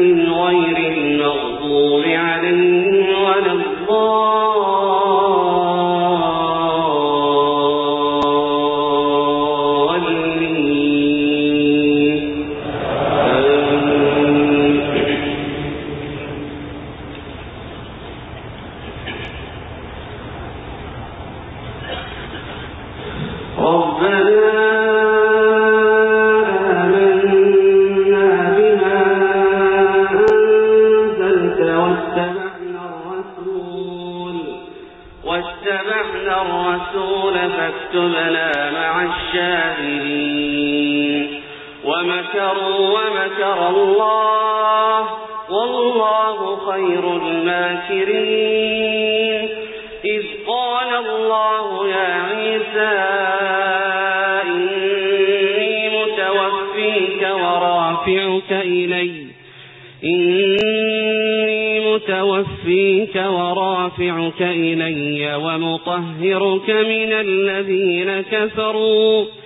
غير المغضوب عليهم ومكر الله. والله خير الماكرين. إذ قال الله يا عيسى إني متوفيك ورافعك إلي. إني متوفيك ورافعك إلي ومطهرك من الذين كفروا.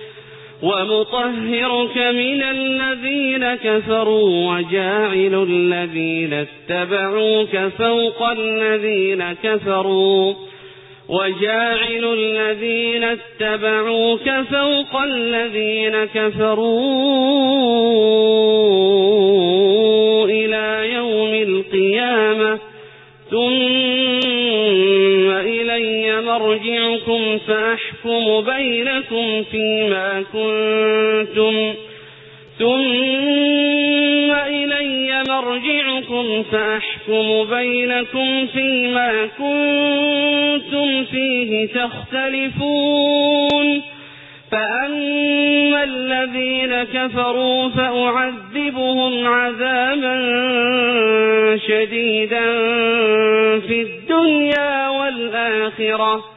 ومطهرك من الذين كفروا وجاعل الذين اتبعوك فوق الذين كفروا وجاعل الذين اتبعوك فوق الذين كفروا إلى يوم القيامة. ثم مرجعكم فأحكم بينكم فيما كنتم ثم إلي مرجعكم فأحكم بينكم فيما كنتم فيه تختلفون. فأما الذين كفروا فأعذبهم عذابا شديدا في الدنيا والآخرة.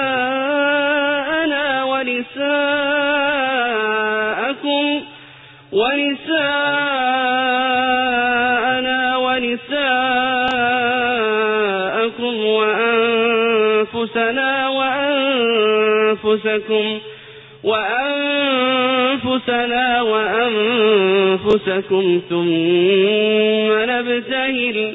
ونساءنا ونساءكم ونساءنا ونساءكم وأنفسنا وأنفسكم وأنفسنا وأنفسكم ثم نبتهل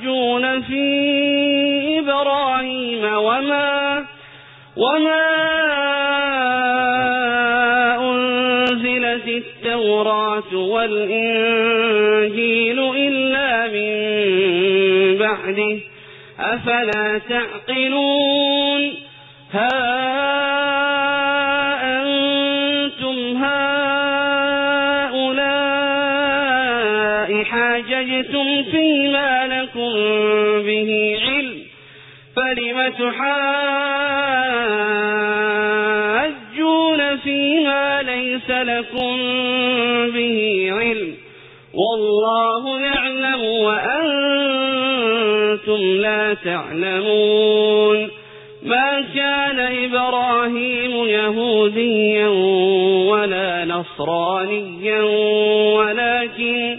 تحاجون في إبراهيم وما وما أنزلت التوراة والإنجيل إلا من بعده أفلا تعقلون؟ ها به علم فلم تحاجون فيما ليس لكم به علم. والله يعلم وأنتم لا تعلمون. ما كان إبراهيم يهوديا ولا نصرانيا ولكن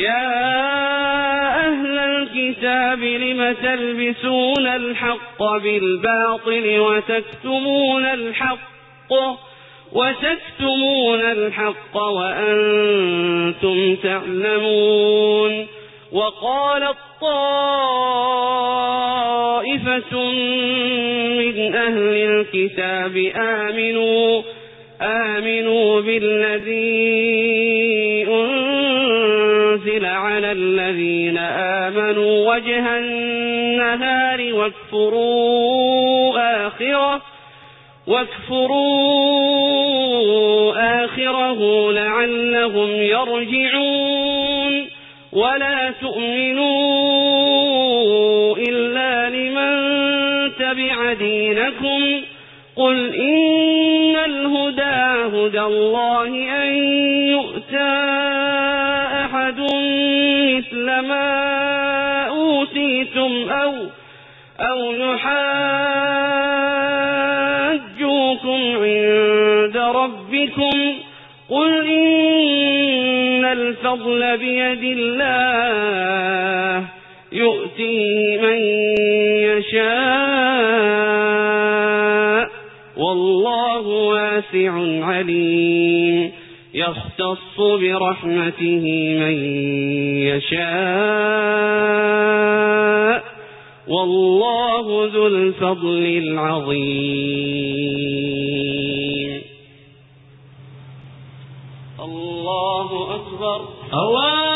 يا أهل الكتاب لم تلبسون الحق بالباطل وتكتمون الحق وتكتمون الحق وأنتم تعلمون وقال الطائفة من أهل الكتاب آمنوا آمنوا بالذي الذين آمنوا وجه النهار واكفروا آخره واكفروا آخره لعلهم يرجعون ولا تؤمنوا إلا لمن تبع دينكم قل إن الهدى هدى الله أن يؤتى ما أوتيتم أو, أو يحاجوكم عند ربكم قل إن الفضل بيد الله يؤتيه من يشاء والله واسع عليم يختص برحمته من يشاء والله ذو الفضل العظيم. الله أكبر. الله